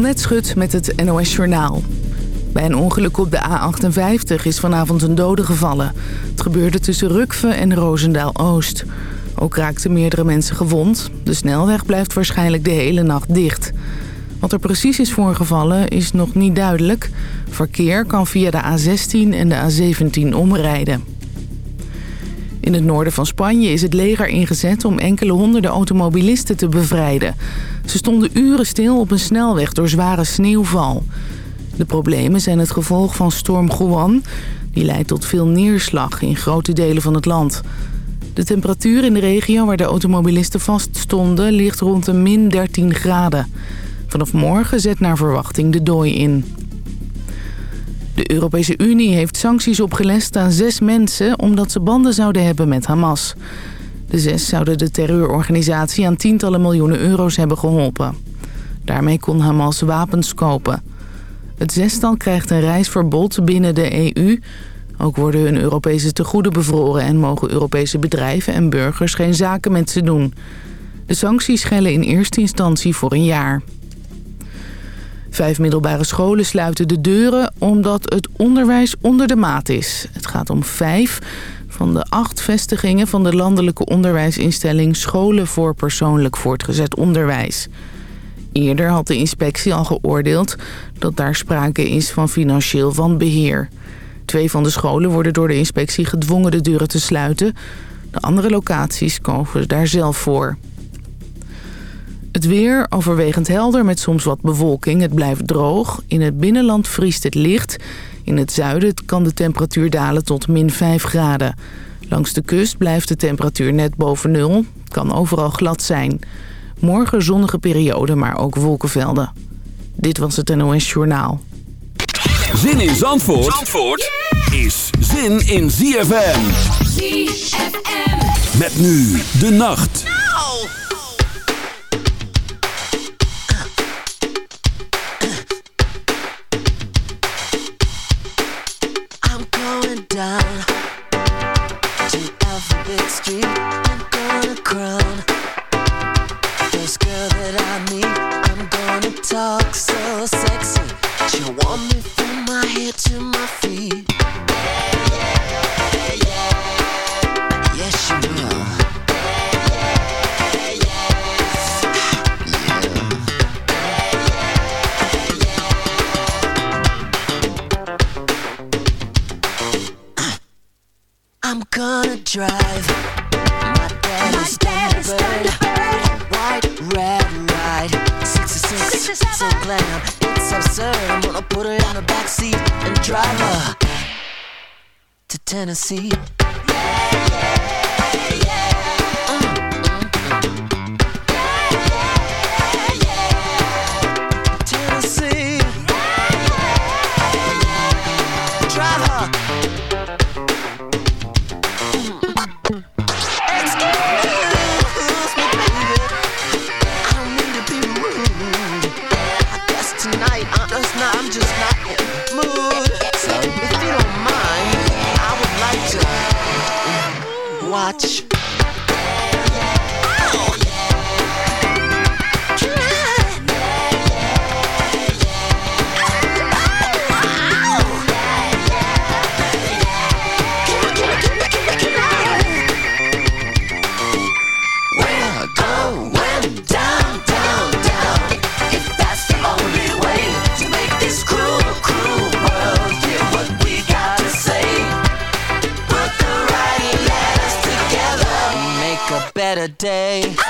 Annette Schut met het NOS Journaal. Bij een ongeluk op de A58 is vanavond een dode gevallen. Het gebeurde tussen Rukve en Roosendaal-Oost. Ook raakten meerdere mensen gewond. De snelweg blijft waarschijnlijk de hele nacht dicht. Wat er precies is voorgevallen is nog niet duidelijk. Verkeer kan via de A16 en de A17 omrijden. In het noorden van Spanje is het leger ingezet om enkele honderden automobilisten te bevrijden. Ze stonden uren stil op een snelweg door zware sneeuwval. De problemen zijn het gevolg van storm Juan. Die leidt tot veel neerslag in grote delen van het land. De temperatuur in de regio waar de automobilisten vaststonden ligt rond de min 13 graden. Vanaf morgen zet naar verwachting de dooi in. De Europese Unie heeft sancties opgelegd aan zes mensen... omdat ze banden zouden hebben met Hamas. De zes zouden de terreurorganisatie aan tientallen miljoenen euro's hebben geholpen. Daarmee kon Hamas wapens kopen. Het zestal krijgt een reisverbod binnen de EU. Ook worden hun Europese tegoeden bevroren... en mogen Europese bedrijven en burgers geen zaken met ze doen. De sancties gelden in eerste instantie voor een jaar. Vijf middelbare scholen sluiten de deuren omdat het onderwijs onder de maat is. Het gaat om vijf van de acht vestigingen van de landelijke onderwijsinstelling Scholen voor Persoonlijk Voortgezet Onderwijs. Eerder had de inspectie al geoordeeld dat daar sprake is van financieel wanbeheer. Twee van de scholen worden door de inspectie gedwongen de deuren te sluiten. De andere locaties komen daar zelf voor. Het weer overwegend helder met soms wat bewolking. Het blijft droog. In het binnenland vriest het licht. In het zuiden kan de temperatuur dalen tot min 5 graden. Langs de kust blijft de temperatuur net boven nul. Het kan overal glad zijn. Morgen zonnige periode, maar ook wolkenvelden. Dit was het NOS Journaal. Zin in Zandvoort, Zandvoort is zin in ZFM. ZFM. Met nu de nacht. down to Tennessee. day.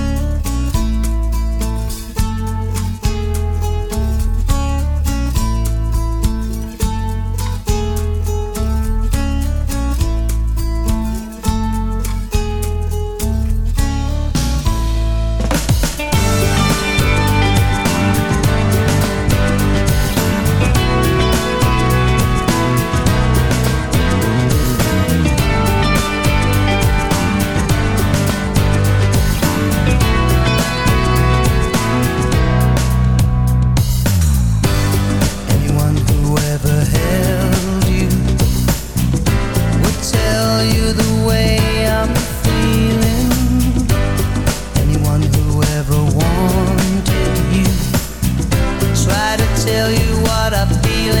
a feeling.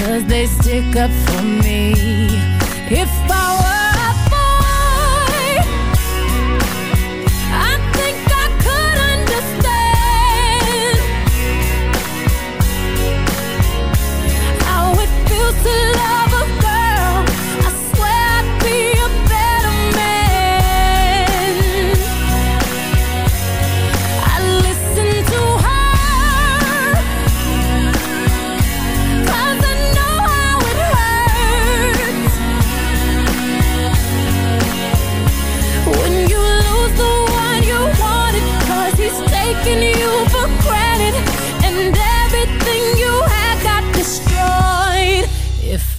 Cause they stick up for me. If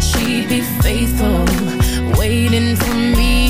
She'd be faithful waiting for me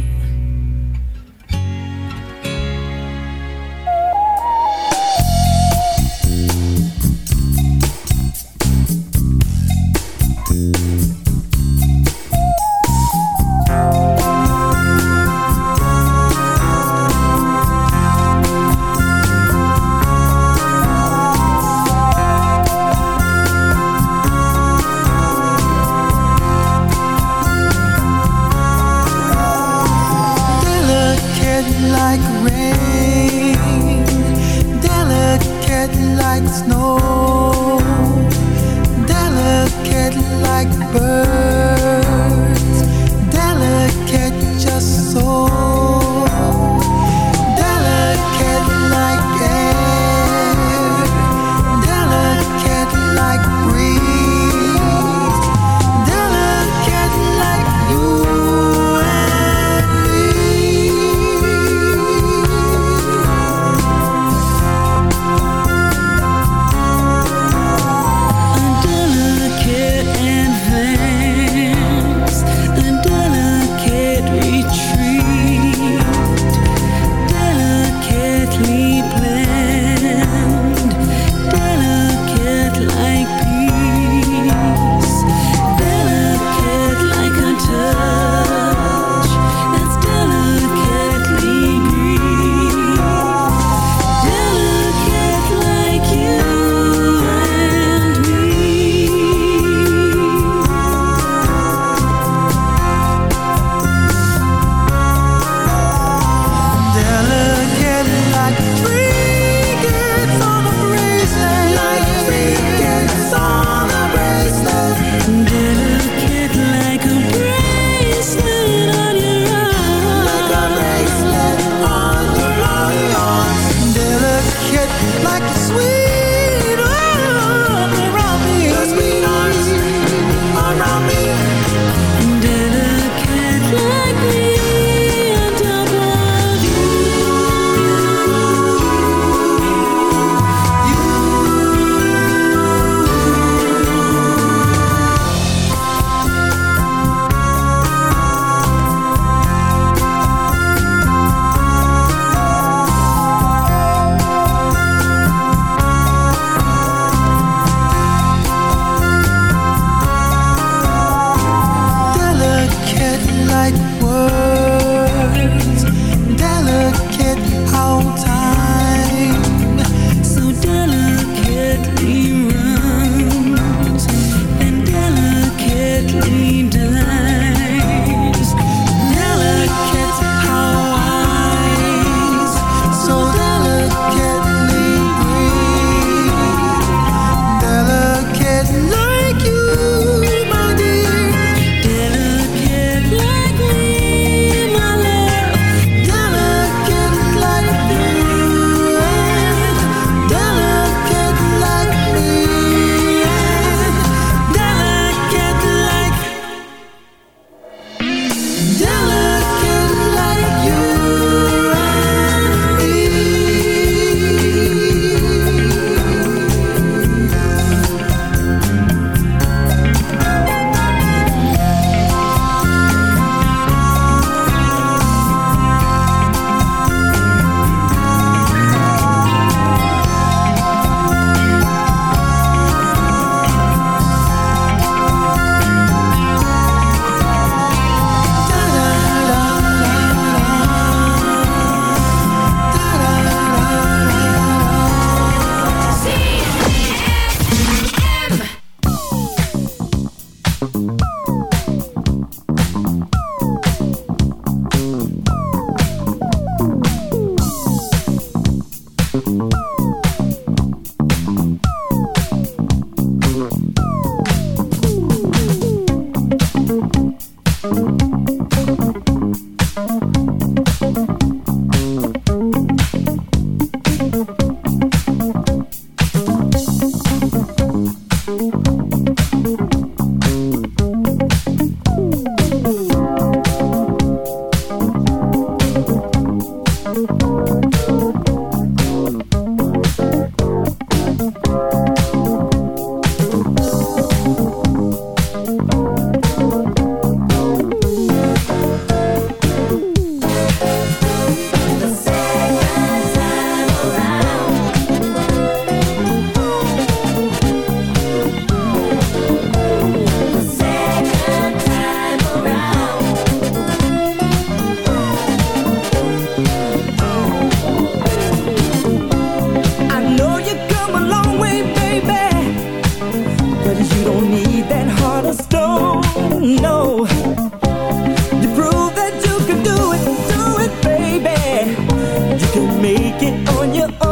on your own.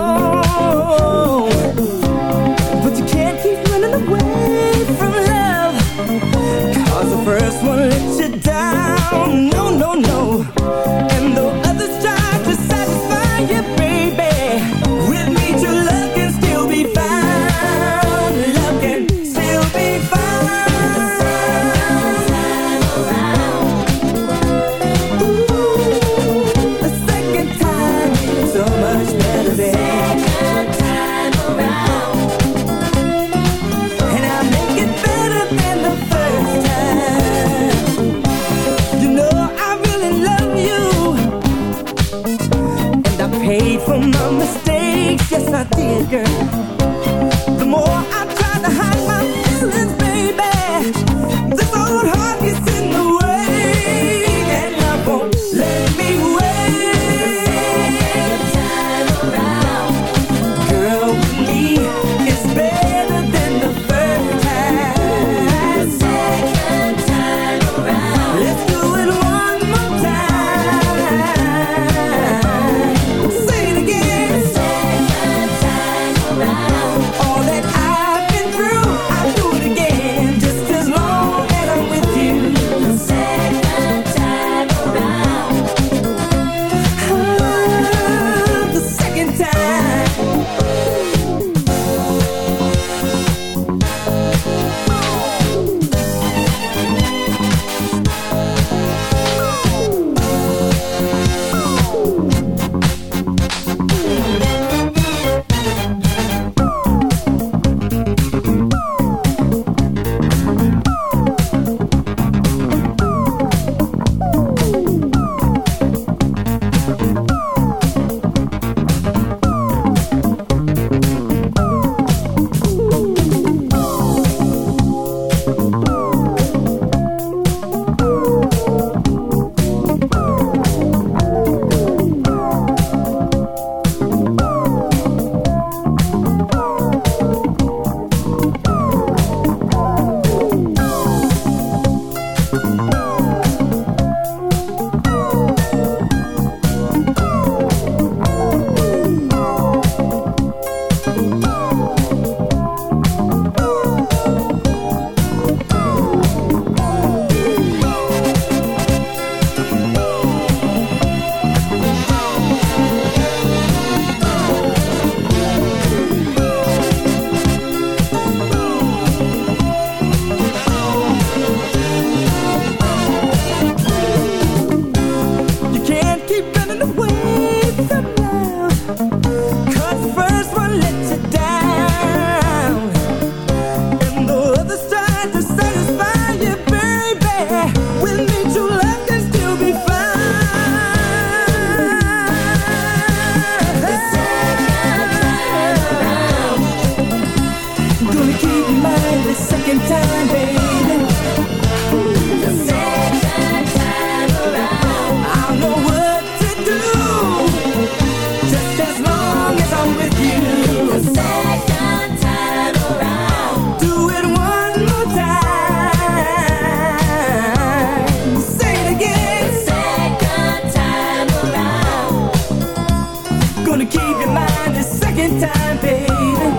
time, baby.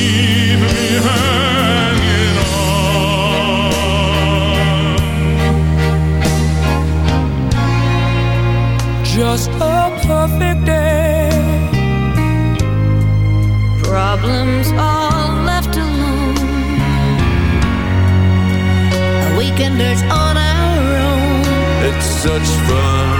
keep me hanging on. Just a perfect day. Problems all left alone. Weekenders on our own. It's such fun.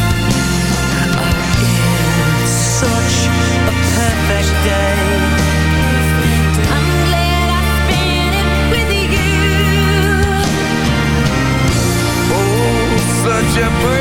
Such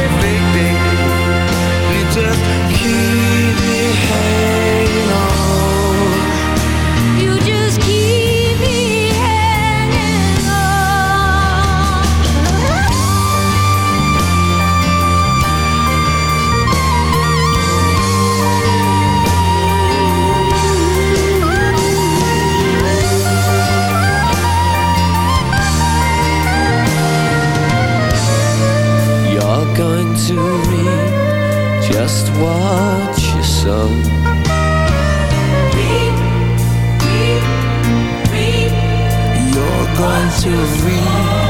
reap just what you sow. You're going to reap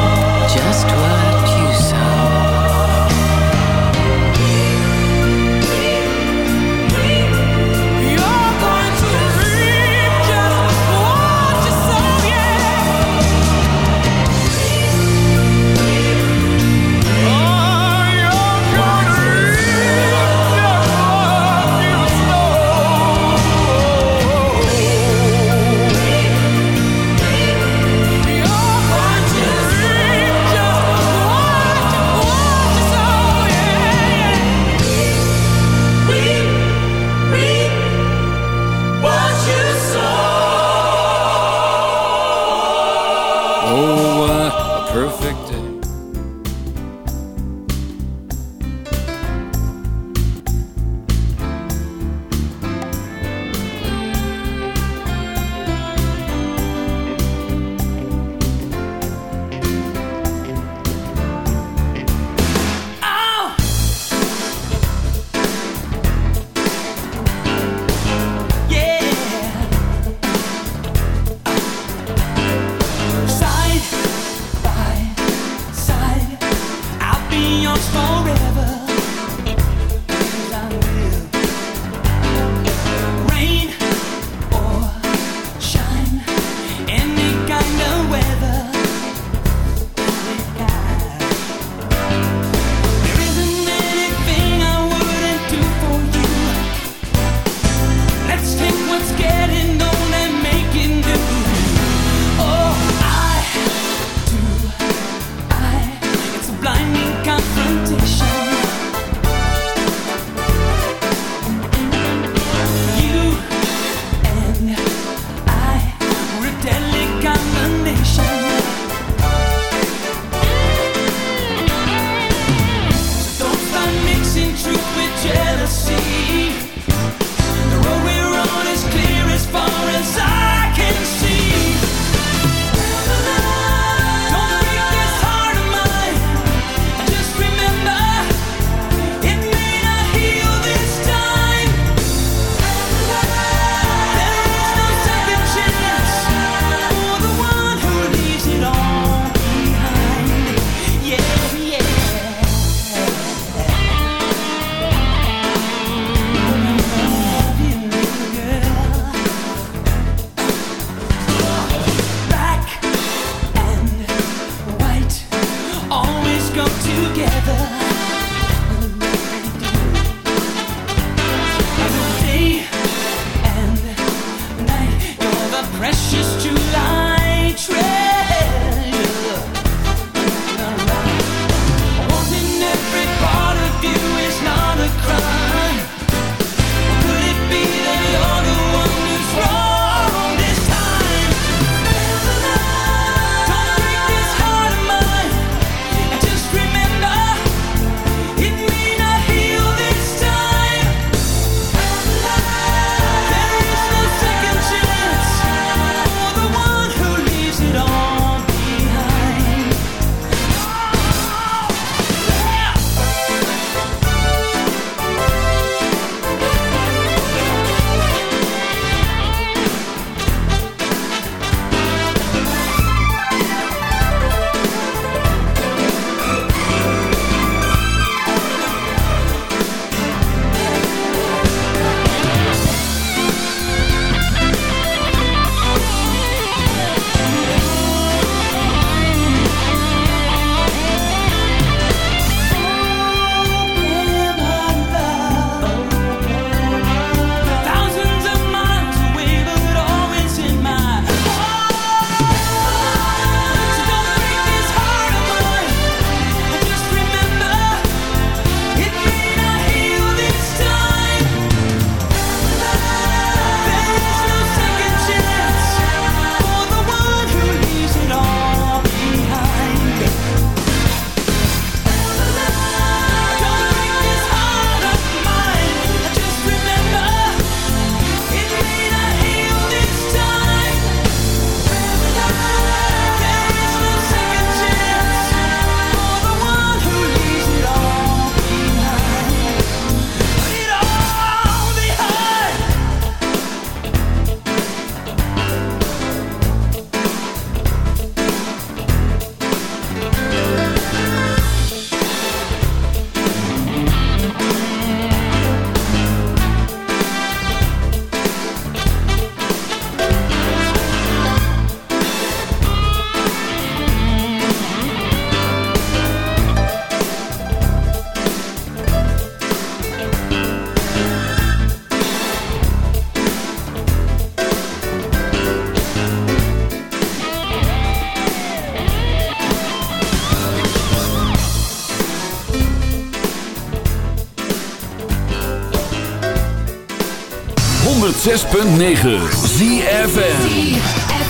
106.9 ZFN